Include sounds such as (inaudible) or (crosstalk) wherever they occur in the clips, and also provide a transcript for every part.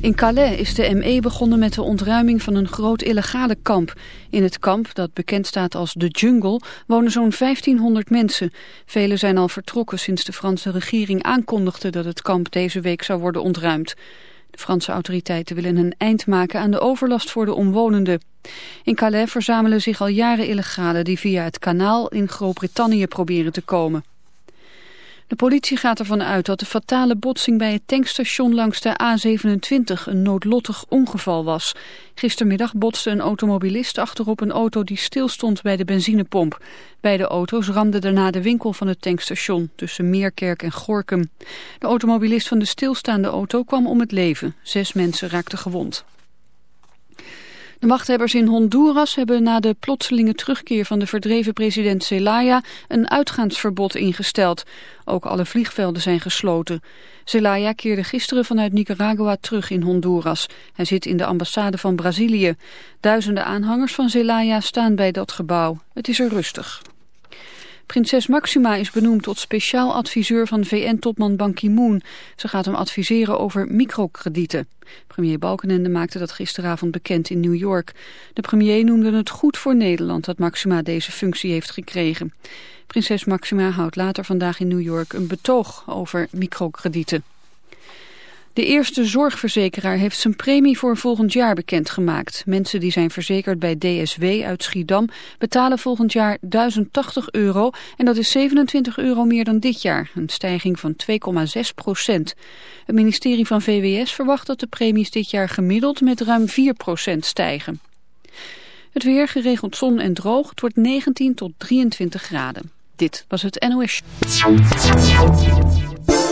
In Calais is de ME begonnen met de ontruiming van een groot illegale kamp. In het kamp, dat bekend staat als de Jungle, wonen zo'n 1500 mensen. Velen zijn al vertrokken sinds de Franse regering aankondigde dat het kamp deze week zou worden ontruimd. De Franse autoriteiten willen een eind maken aan de overlast voor de omwonenden. In Calais verzamelen zich al jaren illegalen die via het kanaal in Groot-Brittannië proberen te komen. De politie gaat ervan uit dat de fatale botsing bij het tankstation langs de A27 een noodlottig ongeval was. Gistermiddag botste een automobilist achterop een auto die stilstond bij de benzinepomp. Beide auto's ramden daarna de winkel van het tankstation tussen Meerkerk en Gorkum. De automobilist van de stilstaande auto kwam om het leven. Zes mensen raakten gewond. De machthebbers in Honduras hebben na de plotselinge terugkeer van de verdreven president Zelaya een uitgaansverbod ingesteld. Ook alle vliegvelden zijn gesloten. Zelaya keerde gisteren vanuit Nicaragua terug in Honduras. Hij zit in de ambassade van Brazilië. Duizenden aanhangers van Zelaya staan bij dat gebouw. Het is er rustig. Prinses Maxima is benoemd tot speciaal adviseur van VN-topman Ban Ki-moon. Ze gaat hem adviseren over microkredieten. Premier Balkenende maakte dat gisteravond bekend in New York. De premier noemde het goed voor Nederland dat Maxima deze functie heeft gekregen. Prinses Maxima houdt later vandaag in New York een betoog over microkredieten. De eerste zorgverzekeraar heeft zijn premie voor volgend jaar bekendgemaakt. Mensen die zijn verzekerd bij DSW uit Schiedam betalen volgend jaar 1080 euro en dat is 27 euro meer dan dit jaar, een stijging van 2,6 procent. Het ministerie van VWS verwacht dat de premies dit jaar gemiddeld met ruim 4 procent stijgen. Het weer geregeld zon en droog, het wordt 19 tot 23 graden. Dit was het NOS.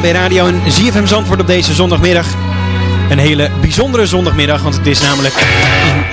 AB Radio en ZFM Zandvoort op deze zondagmiddag. Een hele bijzondere zondagmiddag, want het is namelijk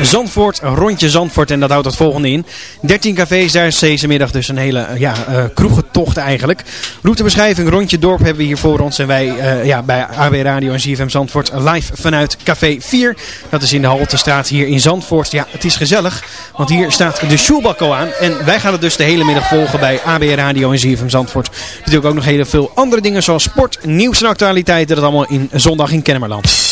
Zandvoort, rondje Zandvoort en dat houdt het volgende in. 13 cafés, daar is deze middag dus een hele ja, uh, kroegentocht eigenlijk. Routebeschrijving, rondje dorp hebben we hier voor ons en wij uh, ja, bij AB Radio en ZFM Zandvoort live vanuit Café 4. Dat is in de Haltestraat hier in Zandvoort. Ja, het is gezellig, want hier staat de Schulbakko aan en wij gaan het dus de hele middag volgen bij AB Radio en ZFM Zandvoort. Natuurlijk ook nog heel veel andere dingen zoals sport, nieuws en actualiteiten, dat allemaal in Zondag in Kennemerland.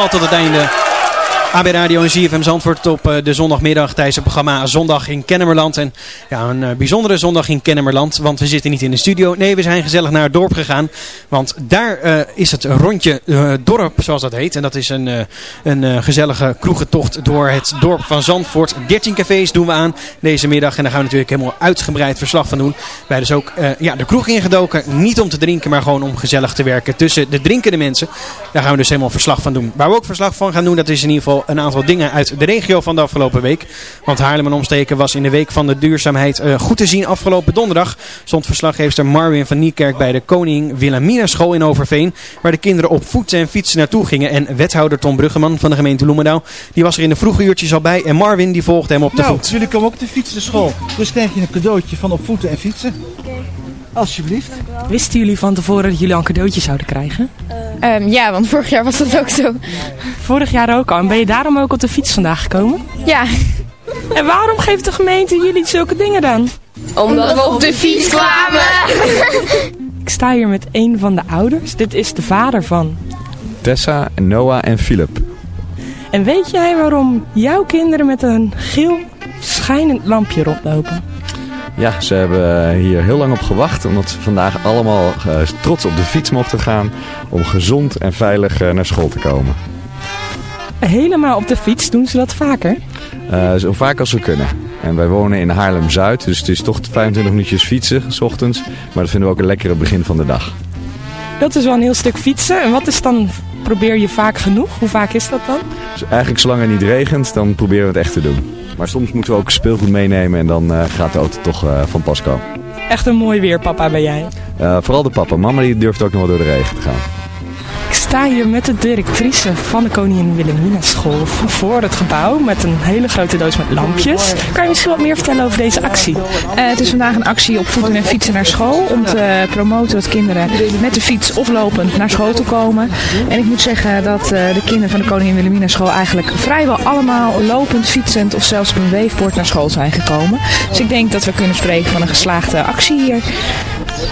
Helemaal tot het einde. AB Radio en ZFM Zandvoort op eh, de zondagmiddag tijdens het programma Zondag in Kennemerland. En ja, een eh, bijzondere zondag in Kennemerland, want we zitten niet in de studio. Nee, we zijn gezellig naar het dorp gegaan, want daar eh, is het rondje eh, dorp, zoals dat heet. En dat is een, eh, een gezellige kroegentocht door het dorp van Zandvoort. 13 cafés doen we aan deze middag en daar gaan we natuurlijk helemaal uitgebreid verslag van doen. Wij dus ook ja, de kroeg ingedoken, niet om te drinken, maar gewoon om gezellig te werken tussen de drinkende mensen. Daar gaan we dus helemaal verslag van doen. Waar we ook verslag van gaan doen, dat is in ieder geval een aantal dingen uit de regio van de afgelopen week. Want Haarlem en omsteken was in de week van de duurzaamheid goed te zien. Afgelopen donderdag stond verslaggever Marvin van Niekerk bij de Koning Wilhelmina school in Overveen. Waar de kinderen op voeten en fietsen naartoe gingen. En wethouder Tom Bruggeman van de gemeente Bloemendaal, die was er in de vroege uurtjes al bij. En Marvin die volgde hem op de nou, voet. jullie komen ook te fietsen naar school. Dus krijg je een cadeautje van op voeten en fietsen. Alsjeblieft. Wisten jullie van tevoren dat jullie al een cadeautje zouden krijgen? Ehm, ja, want vorig jaar was dat ook zo. Vorig jaar ook al. En ben je daarom ook op de fiets vandaag gekomen? Ja. En waarom geeft de gemeente jullie zulke dingen dan? Omdat we op de fiets kwamen. (laughs) Ik sta hier met een van de ouders. Dit is de vader van. Tessa, Noah en Philip. En weet jij waarom jouw kinderen met een geel schijnend lampje rondlopen? Ja, ze hebben hier heel lang op gewacht omdat ze vandaag allemaal eh, trots op de fiets mochten gaan om gezond en veilig eh, naar school te komen. Helemaal op de fiets doen ze dat vaker. Eh, zo vaak als we kunnen. En wij wonen in Haarlem-Zuid, dus het is toch 25 minuutjes fietsen, s ochtends. Maar dat vinden we ook een lekkere begin van de dag. Dat is wel een heel stuk fietsen. En wat is dan, probeer je vaak genoeg? Hoe vaak is dat dan? Dus eigenlijk zolang het niet regent, dan proberen we het echt te doen. Maar soms moeten we ook speelgoed meenemen en dan eh, gaat de auto toch eh, van pas komen. Echt een mooi weer, papa, ben jij. Eh, vooral de papa. Mama die durft ook nog wel door de regen te gaan. Ik sta hier met de directrice van de Koningin Wilhelmina School voor het gebouw met een hele grote doos met lampjes. Kan je misschien wat meer vertellen over deze actie? Eh, het is vandaag een actie op voeten en fietsen naar school. Om te promoten dat kinderen met de fiets of lopend naar school toe komen. En ik moet zeggen dat eh, de kinderen van de Koningin Wilhelmina School eigenlijk vrijwel allemaal lopend, fietsend of zelfs op een weefbord naar school zijn gekomen. Dus ik denk dat we kunnen spreken van een geslaagde actie hier.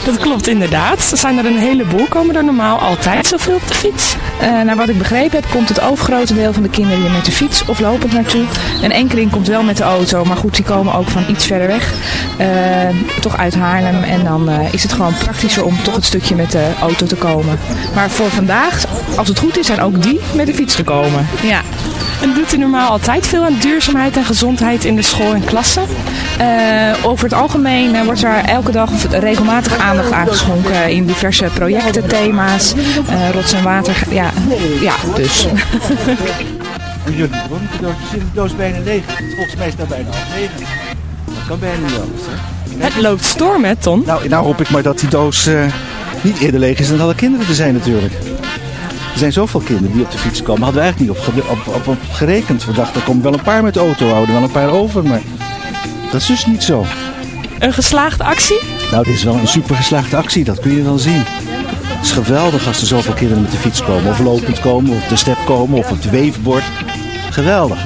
Dat klopt inderdaad. Er zijn er een heleboel. Komen er normaal altijd zoveel op de fiets? Uh, naar wat ik begrepen heb, komt het overgrote deel van de kinderen hier met de fiets of lopend naartoe. Een enkeling komt wel met de auto, maar goed, die komen ook van iets verder weg. Uh, toch uit Haarlem. En dan uh, is het gewoon praktischer om toch het stukje met de auto te komen. Maar voor vandaag, als het goed is, zijn ook die met de fiets gekomen. Ja. En doet u normaal altijd veel aan duurzaamheid en gezondheid in de school en klassen? over het algemeen wordt er elke dag regelmatig aandacht aangeschonken in diverse projecten, thema's, rots en water. Ja, ja dus. En jullie, de doos, zit de doos bijna leeg? Volgens mij is dat bijna half negen. Dat kan bijna niet anders, hè? Het loopt storm, hè, Ton? Nou, nou hoop ik maar dat die doos uh, niet eerder leeg is dan alle kinderen er zijn natuurlijk. Er zijn zoveel kinderen die op de fiets komen. Hadden we eigenlijk niet op, op, op, op gerekend. We dachten, er komen wel een paar met de auto, houden wel een paar over. Maar dat is dus niet zo. Een geslaagde actie? Nou, dit is wel een super geslaagde actie, dat kun je wel zien. Het is geweldig als er zoveel kinderen met de fiets komen. Of lopend komen, of op de step komen, of op het weefbord. Geweldig.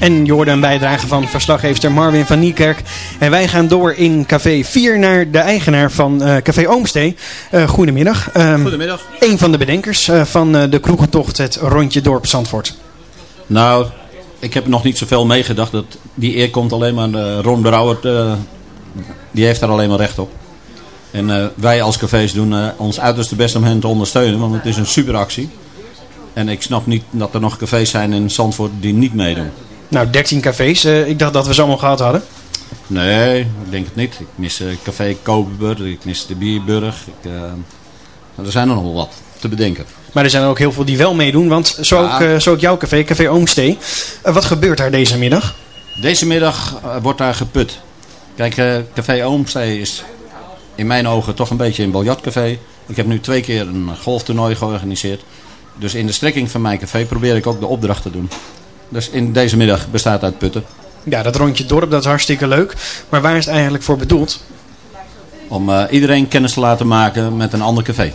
En je hoorde een bijdrage van verslaggever Marvin van Niekerk. En wij gaan door in café 4 naar de eigenaar van uh, café Oomstee. Uh, goedemiddag. Um, goedemiddag. Een van de bedenkers uh, van de kroegentocht het rondje dorp Zandvoort. Nou, ik heb nog niet zoveel meegedacht. Dat die eer komt alleen maar de Ron Brouwer. die heeft daar alleen maar recht op. En uh, wij als cafés doen uh, ons uiterste best om hen te ondersteunen. Want het is een superactie. En ik snap niet dat er nog cafés zijn in Zandvoort die niet meedoen. Nou, 13 cafés. Uh, ik dacht dat we ze allemaal gehad hadden. Nee, ik denk het niet. Ik mis café Koperburg, ik mis de Bierburg. Ik, er zijn er nog wel wat te bedenken. Maar er zijn er ook heel veel die wel meedoen. Want zo, ja. ook, zo ook jouw café, Café Oomstee. wat gebeurt daar deze middag? Deze middag wordt daar geput. Kijk, Café Oomstee is in mijn ogen toch een beetje een biljartcafé. Ik heb nu twee keer een golftoernooi georganiseerd. Dus in de strekking van mijn café probeer ik ook de opdracht te doen. Dus in deze middag bestaat uit putten. Ja, dat rondje dorp, dat is hartstikke leuk. Maar waar is het eigenlijk voor bedoeld? Om uh, iedereen kennis te laten maken met een ander café.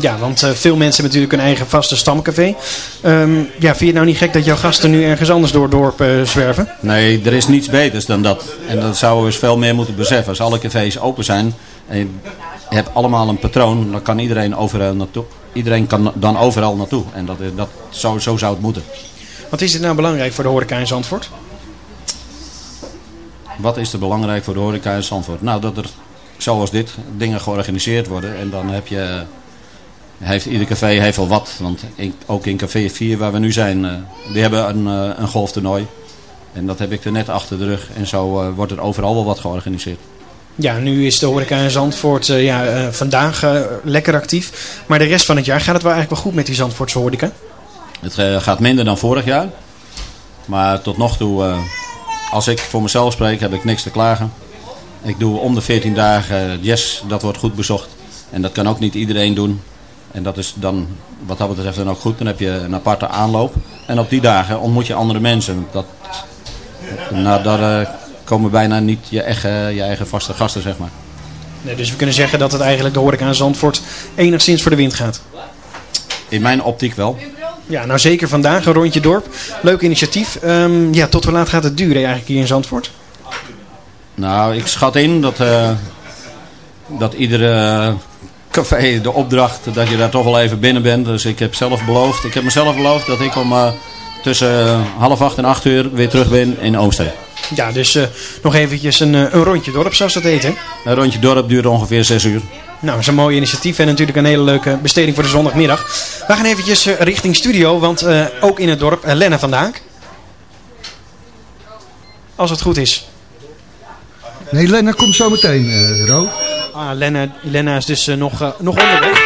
Ja, want uh, veel mensen hebben natuurlijk een eigen vaste stamcafé. Um, ja, vind je het nou niet gek dat jouw gasten nu ergens anders door het dorp uh, zwerven? Nee, er is niets beters dan dat. En dat zouden we eens veel meer moeten beseffen. Als alle cafés open zijn en je hebt allemaal een patroon, dan kan iedereen overal naartoe. Iedereen kan dan overal naartoe. En dat, dat, zo, zo zou het moeten. Wat is dit nou belangrijk voor de horeca in Zandvoort? Wat is er belangrijk voor de horeca in Zandvoort? Nou, dat er zoals dit dingen georganiseerd worden. En dan heb je heeft, ieder café heeft wel wat. Want in, ook in café 4 waar we nu zijn, uh, die hebben een, uh, een golftoernooi. En dat heb ik er net achter de rug. En zo uh, wordt er overal wel wat georganiseerd. Ja, nu is de horeca in Zandvoort ja, vandaag lekker actief. Maar de rest van het jaar gaat het wel eigenlijk wel goed met die Zandvoortse horeca? Het gaat minder dan vorig jaar. Maar tot nog toe, als ik voor mezelf spreek, heb ik niks te klagen. Ik doe om de 14 dagen yes, dat wordt goed bezocht. En dat kan ook niet iedereen doen. En dat is dan wat dat betreft dan ook goed. Dan heb je een aparte aanloop. En op die dagen ontmoet je andere mensen. Dat, nou, daar komen bijna niet je eigen, je eigen vaste gasten, zeg maar. Nee, dus we kunnen zeggen dat het eigenlijk de horeca aan Zandvoort enigszins voor de wind gaat. In mijn optiek wel. Ja, nou zeker vandaag een rondje dorp. Leuk initiatief. Um, ja, tot hoe laat gaat het duren eigenlijk hier in Zandvoort? Nou, ik schat in dat, uh, dat iedere café de opdracht dat je daar toch wel even binnen bent. Dus ik heb zelf beloofd, ik heb mezelf beloofd dat ik om uh, tussen half acht en acht uur weer terug ben in Oomstee. Ja, dus uh, nog eventjes een, een rondje dorp zoals dat eten. Een rondje dorp duurt ongeveer zes uur. Nou, dat is een mooi initiatief en natuurlijk een hele leuke besteding voor de zondagmiddag. We gaan eventjes uh, richting studio, want ook in het dorp Lenne vandaag. als het goed is. Nee, Lenna komt zo meteen, eh Ro. Ah, Lenna, Lenna is dus eh, nog, eh, nog onderweg.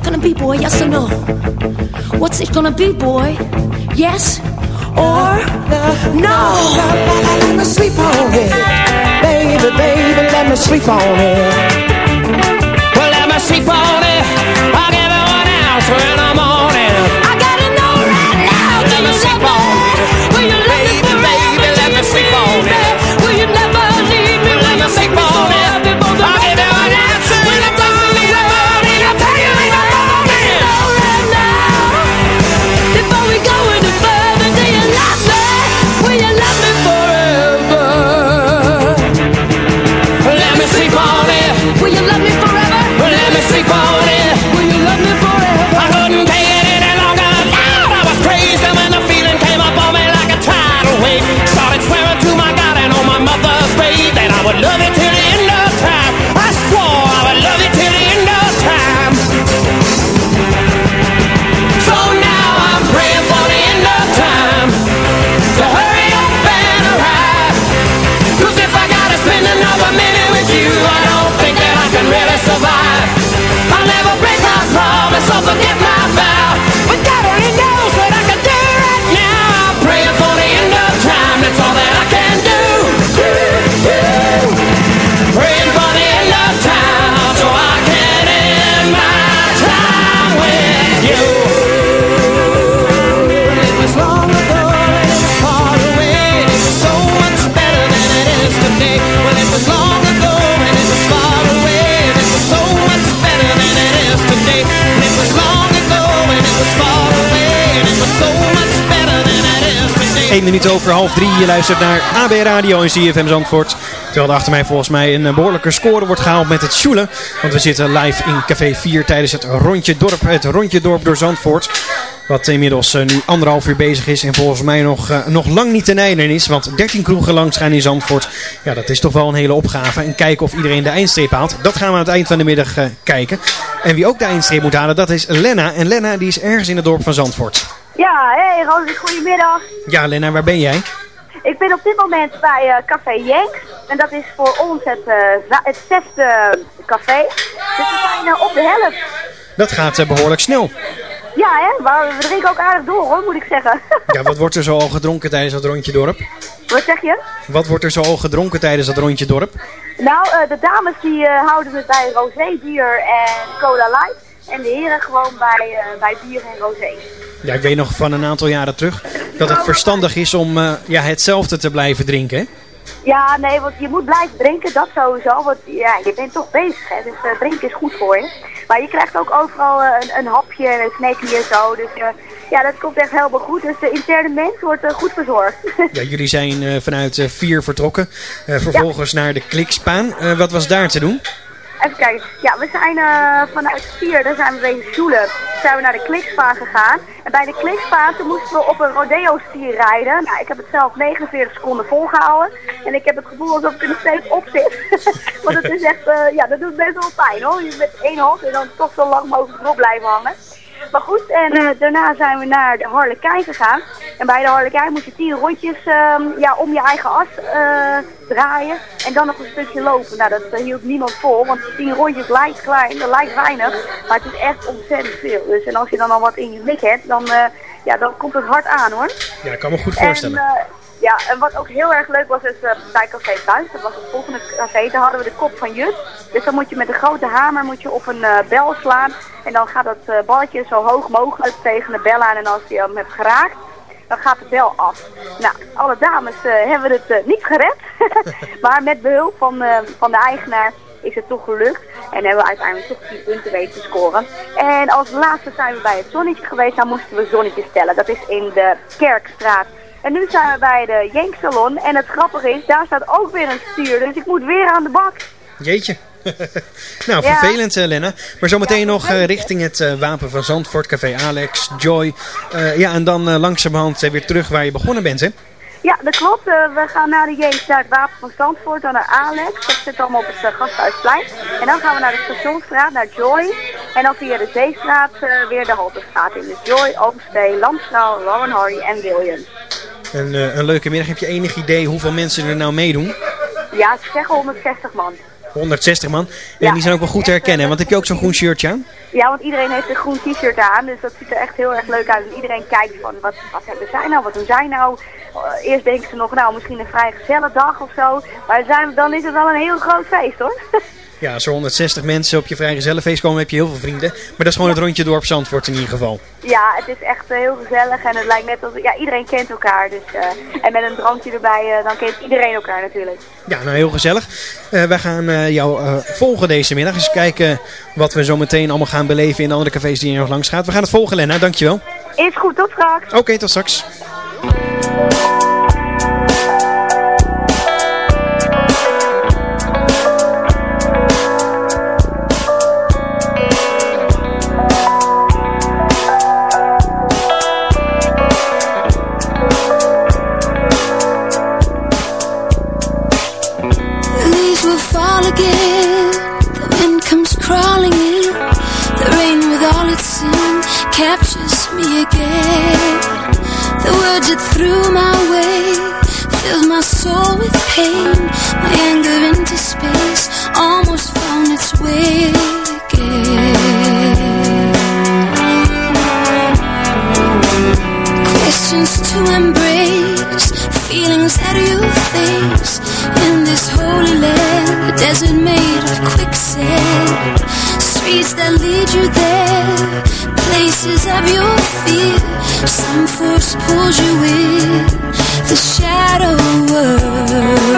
What's it gonna be, boy? Yes or no? What's it gonna be, boy? Yes or no? Let me sleep on it. Baby, baby, let me sleep on it. Well, let me sleep on it. I'll give you an answer in the morning. Over half 3. Je luistert naar AB Radio en CFM Zandvoort. Terwijl er achter mij volgens mij een eh, behoorlijke score wordt gehaald met het Sjoelen. Want we zitten live in Café 4 tijdens het Rondje Dorp. Het Rondje Dorp door Zandvoort. Wat inmiddels eh, nu anderhalf uur bezig is en volgens mij nog, eh, nog lang niet ten einde is. Want 13 kroegen langs gaan in Zandvoort. Ja, dat is toch wel een hele opgave. En kijken of iedereen de eindstreep haalt. Dat gaan we aan het eind van de middag kijken. En wie ook de eindstreep moet halen, dat is Lenna. En Lenna die is ergens in het dorp van Zandvoort. Ja, hey Rosie, goedemiddag. Ja, Lenna, waar ben jij? Ik ben op dit moment bij eh, Café Jenks. En dat is voor ons het, eh, het zesde café. Dus we zijn eh, op de helft. Dat gaat eh, behoorlijk snel. Ja, hè? Maar we drinken ook aardig door, hoor, moet ik zeggen. (laughs) Ja, wat wordt er zo al gedronken tijdens dat rondje dorp? Wat zeg je? Wat wordt er zo al gedronken tijdens dat rondje dorp? Nou, de dames die houden het bij rosé, bier en cola light. En de heren gewoon bij, bij bier en rosé. Ja, ik weet nog van een aantal jaren terug dat het verstandig is om eh, ja, hetzelfde te blijven drinken. hè? Ja, nee, want je moet blijven drinken, dat sowieso. Want ja, je bent toch bezig, hè. Dus eh, drinken is goed voor je. Maar je krijgt ook overal eh, een, een hapje en een snackje en zo. Dus ja, dat komt echt helemaal goed. Dus de interne mens wordt goed verzorgd. (laughs) Ja, jullie zijn vanuit vier vertrokken. Vervolgens naar de Klikspaan. Wat was daar te doen? Even kijken. Ja, we zijn eh, vanuit vier, daar zijn we bezig Sjoelen. Zijn we naar de Klikspaan gegaan. En bij de Klikspaan toen moesten we op een rodeo-stier rijden. Nou, ik heb het zelf 49 seconden volgehouden. En ik heb het gevoel alsof ik er nog steeds op zit. (laughs) Want het is echt, eh, ja, dat doet best wel pijn hoor. Je met één hand en dan toch zo lang mogelijk erop blijven hangen. Maar goed, en eh, daarna zijn we naar de Harlekijn gegaan. En bij de Harlekijn moest je tien rondjes ehm, ja, om je eigen as eh, draaien. En dan nog een stukje lopen. Nou, dat eh, hield niemand vol. Want tien rondjes lijkt klein, dat lijkt weinig. Maar het is echt ontzettend veel. Dus en als je dan al wat in je mik hebt, dan, ja, dan komt het hard aan hoor. Ja, ik kan me goed En, voorstellen. eh, Ja, en wat ook heel erg leuk was, is bij Café Buis. Dat was het volgende café. Daar hadden we de kop van Jut. Dus dan moet je met een grote hamer moet je op een bel slaan. En dan gaat dat eh, balletje zo hoog mogelijk tegen de bel aan. En als je hem hebt geraakt, dan gaat de bel af. Nou, alle dames eh, hebben het eh, niet gered. (laughs) maar met behulp van, van de eigenaar is het toch gelukt. En hebben we uiteindelijk toch 10 punten weten te scoren. En als laatste zijn we bij het zonnetje geweest. Dan moesten we zonnetje stellen. Dat is in de Kerkstraat. En nu zijn we bij de Jenk Salon. En het grappige is, daar staat ook weer een stuur. Dus ik moet weer aan de bak. Jeetje. (laughs) nou, Ja. vervelend, eh, Lenna. Maar zometeen nog eh, richting het eh, Wapen van Zandvoort, Café Alex, Joy. Eh, ja, en dan eh, langzamerhand eh, weer terug waar je begonnen bent, hè? Ja, dat klopt. Eh, we gaan naar de Jenk naar het Wapen van Zandvoort, dan naar Alex. Dat zit allemaal op het Gasthuisplein. En dan gaan we naar de Stationsstraat, naar Joy. En dan via de Zeestraat eh, weer de Halterstraat in. Dus Joy, Oomstee, Lamstraal, Lauren Hardy en Williams. Een, eh, een leuke middag. Heb je enig idee hoeveel mensen er nou meedoen? Ja, ze zeggen 160 man. 160 man. En Ja. die zijn ook wel goed te herkennen. Want heb je ook zo'n groen shirtje aan? Ja, want iedereen heeft een groen t-shirt aan, dus dat ziet er echt heel erg leuk uit. En iedereen kijkt van, wat, wat hebben zij nou, wat doen zij nou? Eh, eerst denken ze nog, nou, misschien een vrij gezellige dag of zo. Maar zijn, dan is het wel een heel groot feest, hoor. (laughs) Ja, als er 160 mensen op je vrijgezellenfeest komen, heb je heel veel vrienden. Maar dat is gewoon het rondje dorp Zandvoort in ieder geval. ja, het is echt eh, heel gezellig en het lijkt net alsof, ja, iedereen kent elkaar. Dus, eh, en met een drankje erbij, eh, dan kent iedereen elkaar natuurlijk. Ja, nou heel gezellig. Eh wij gaan jou volgen deze middag. Eens kijken wat we zo meteen allemaal gaan beleven in de andere cafés die je nog langs gaat. We gaan het volgen, Lenna. Dankjewel. Is goed, tot straks. Oké, tot straks. It threw my way filled my soul with pain. My anger into space almost found its way again. Questions to embrace, feelings that you face in this holy land, a desert made of quicksand. Streets that lead you there, places of your fear. Some force pulls you in, the shadow world.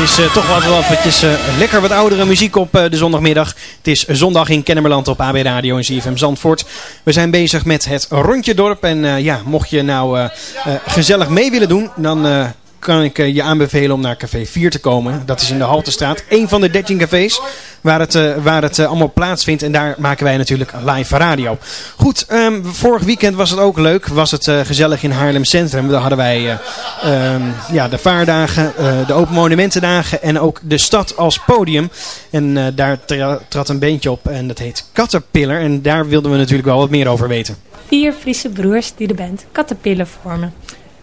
Is eh, toch wel eventjes eh, lekker wat oudere muziek op eh, de zondagmiddag. Het is zondag in Kennemerland op AB Radio en CFM Zandvoort. We zijn bezig met het rondje dorp. En ja, mocht je nou gezellig mee willen doen, dan kan ik eh, je aanbevelen om naar Café 4 te komen. Dat is in de Haltestraat. Een van de 13 cafés waar het, eh, waar het eh, allemaal plaatsvindt. En daar maken wij natuurlijk live radio. Goed, ehm, vorig weekend was het ook leuk. Was het gezellig in Haarlem Centrum. Daar hadden wij eh, ehm, ja, de vaardagen, de Open Monumentendagen en ook de stad als podium. En daar tra- trad een beentje op en dat heet Caterpillar. En daar wilden we natuurlijk wel wat meer over weten. Vier Friese broers die de band Caterpillar vormen.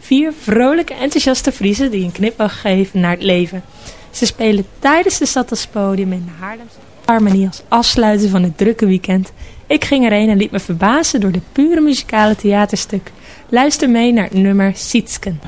Vier vrolijke, enthousiaste Friesen die een knipoog geven naar het leven. Ze spelen tijdens de stad als podium in de Haarlemse Harmonie als afsluiten van het drukke weekend. Ik ging erheen en liet me verbazen door de pure muzikale theaterstuk. Luister mee naar het nummer Sietsken.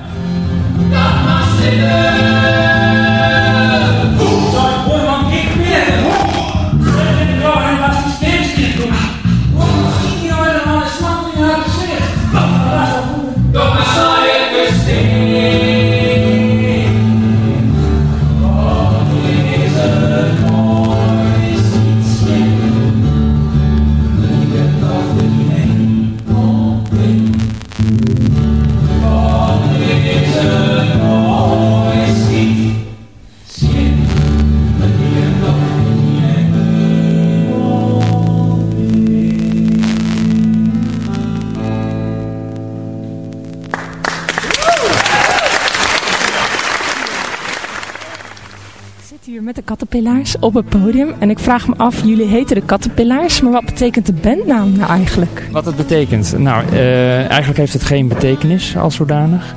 Met de Caterpillars op het podium en ik vraag me af, jullie heten de Caterpillars, maar wat betekent de bandnaam nou eigenlijk? Wat het betekent? Nou, eh, eigenlijk heeft het geen betekenis als zodanig.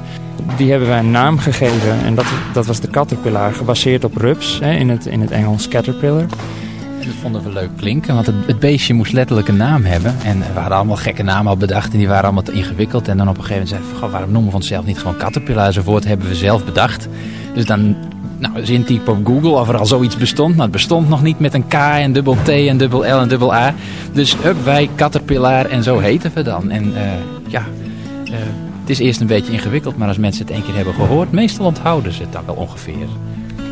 Die hebben wij een naam gegeven en dat, dat was de caterpillar, gebaseerd op rups, hè, in, het, in het Engels caterpillar. En dat vonden we leuk klinken, want het, het beestje moest letterlijk een naam hebben. En we hadden allemaal gekke namen al bedacht en die waren allemaal te ingewikkeld. En dan op een gegeven moment zeiden we, waarom noemen we onszelf niet gewoon Caterpillar? Enzovoort hebben we zelf bedacht. Dus dan nou, eens intypen op Google of er al zoiets bestond. Maar het bestond nog niet met een K en dubbel T en dubbel L en dubbel A. Dus hup, wij Caterpillar en zo heten we dan. En eh, ja, eh, het is eerst een beetje ingewikkeld, maar als mensen het één keer hebben gehoord, meestal onthouden ze het dan wel ongeveer.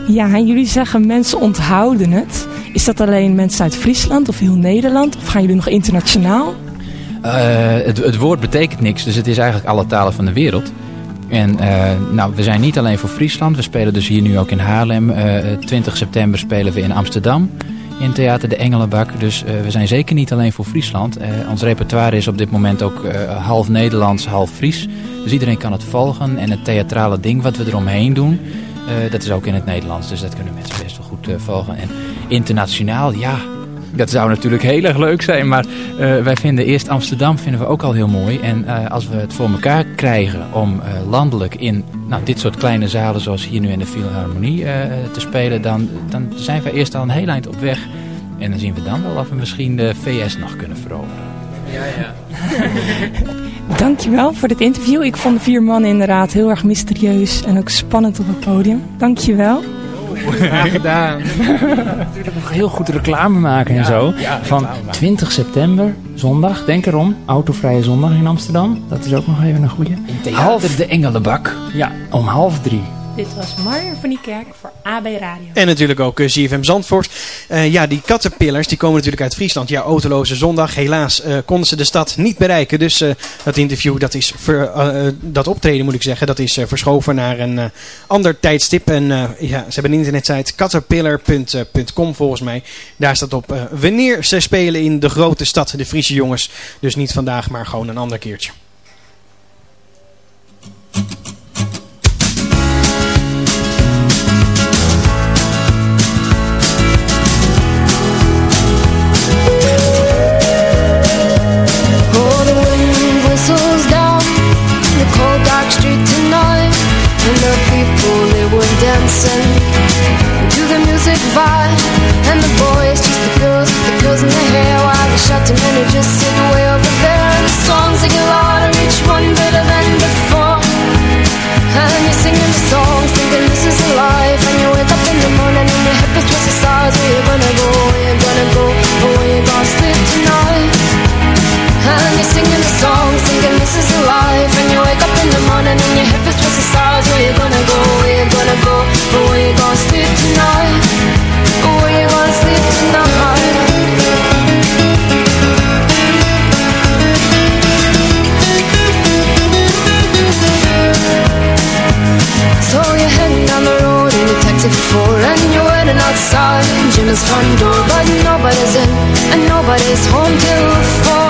Ja, en jullie zeggen mensen onthouden het. Is dat alleen mensen uit Friesland of heel Nederland? Of gaan jullie nog internationaal? Eh, het, het woord betekent niks, dus het is eigenlijk alle talen van de wereld. En eh, nou, we zijn niet alleen voor Friesland. We spelen dus hier nu ook in Haarlem. Eh, 20 september spelen we in Amsterdam. In Theater de Engelenbak. Dus eh, we zijn zeker niet alleen voor Friesland. Ons repertoire is op dit moment ook half Nederlands, half Fries. Dus iedereen kan het volgen. En het theatrale ding wat we eromheen doen, dat is ook in het Nederlands. Dus dat kunnen mensen best wel goed volgen. En internationaal, ja, dat zou natuurlijk heel erg leuk zijn. Maar eh, wij vinden eerst Amsterdam vinden we ook al heel mooi. En eh, als we het voor elkaar krijgen om eh, landelijk in nou, dit soort kleine zalen zoals hier nu in de Philharmonie eh, te spelen, dan, dan zijn we eerst al een heel eind op weg. En dan zien we dan wel of we misschien de VS nog kunnen veroveren. Ja, ja. (laughs) Dankjewel voor dit interview. Ik vond de vier mannen inderdaad heel erg mysterieus en ook spannend op het podium. Dankjewel. Graag gedaan. (laughs) Natuurlijk nog heel goed reclame maken en zo. Van 20 september, zondag, denk erom. Autovrije zondag in Amsterdam. Dat is ook nog even een goede. Theater de Engelenbak. Ja, om half drie. Dit was Marjan van die Kerk voor AB Radio. En natuurlijk ook eh, ZFM Zandvoort. Eh, ja, die kattenpillers die komen natuurlijk uit Friesland. Ja, autoloze zondag. Helaas eh, konden ze de stad niet bereiken. Dus eh, dat interview, dat, is eh, eh, dat optreden moet ik zeggen, dat is eh, verschoven naar een eh, ander tijdstip. En eh, ja, ze hebben een internetsite caterpillar.com volgens mij. Daar staat op eh, wanneer ze spelen in de grote stad, de Friese jongens. Dus niet vandaag, maar gewoon een ander keertje. Street tonight, and the people they were dancing to the music vibe, and the boys just the girls the girls in their hair, while the shouting men who just sit way over there, and the songs they get louder, each one better than before. And you're singing the songs, thinking this is a life, and you wake up in the morning and your head twice the size. Where you gonna go? Is a life And you wake up in the morning and your hip is twisted sides Where you gonna go, where you gonna go? Or where you gonna sleep tonight? Where you gonna sleep tonight? So you're heading down the road in your taxi for four And you're waiting outside. Jim's front door But nobody's in. And nobody's home till four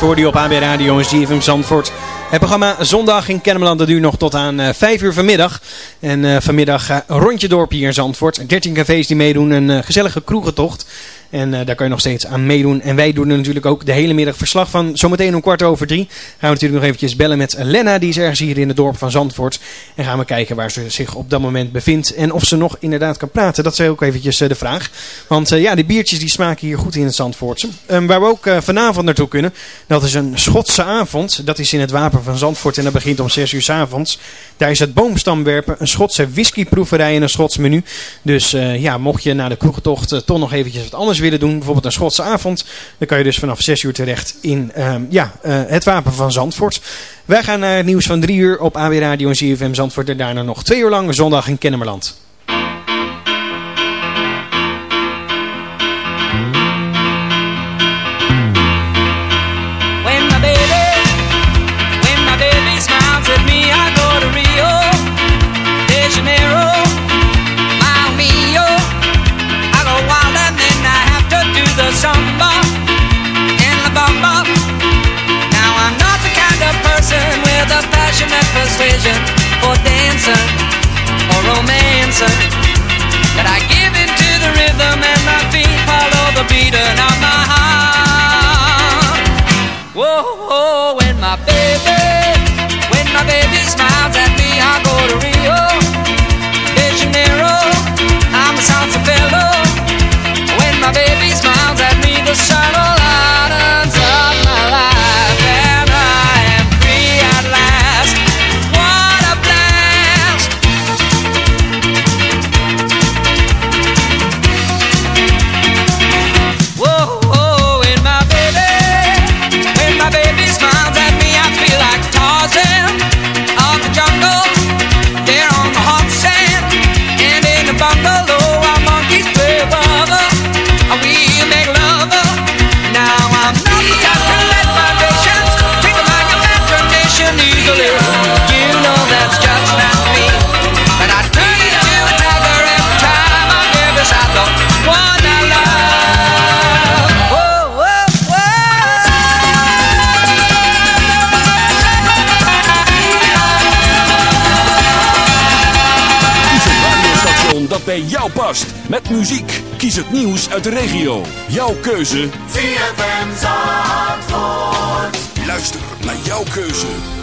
voor die op AB Radio en ZFM Zandvoort. Het programma Zondag in Kennemerland dat duurt nog tot aan eh 5 uur vanmiddag. En eh, vanmiddag eh, rondje dorp hier in Zandvoort. 13 cafés die meedoen, een eh, gezellige kroegentocht. En eh, daar kan je nog steeds aan meedoen. En wij doen natuurlijk ook de hele middag verslag van. Zometeen om kwart over drie gaan we natuurlijk nog eventjes bellen met Lena. Die is ergens hier in het dorp van Zandvoort. En gaan we kijken waar ze zich op dat moment bevindt. En of ze nog inderdaad kan praten. Dat is ook eventjes eh, de vraag. Want eh, ja, die biertjes die smaken hier goed in het Zandvoortse. Ehm, waar we ook vanavond naartoe kunnen. Dat is een Schotse avond. Dat is in het Wapen van Zandvoort. En dat begint om 6 uur s avonds. Daar is het boomstamwerpen, een Schotse whiskyproeverij en een Schots menu. Dus ja, mocht je na de kroegentocht eh, toch nog eventjes wat anders willen doen, bijvoorbeeld een Schotse avond, dan kan je dus vanaf 6 uur terecht in ehm, ja, eh, het Wapen van Zandvoort. Wij gaan naar het nieuws van 3 uur op AB Radio en CFM Zandvoort en daarna nog 2 uur lang zondag in Kennemerland. dancer or romancer, but I give in to the rhythm and my feet follow the beat and I Met muziek. Kies het nieuws uit de regio. Jouw keuze. ZFM Zandvoort. Luister naar jouw keuze.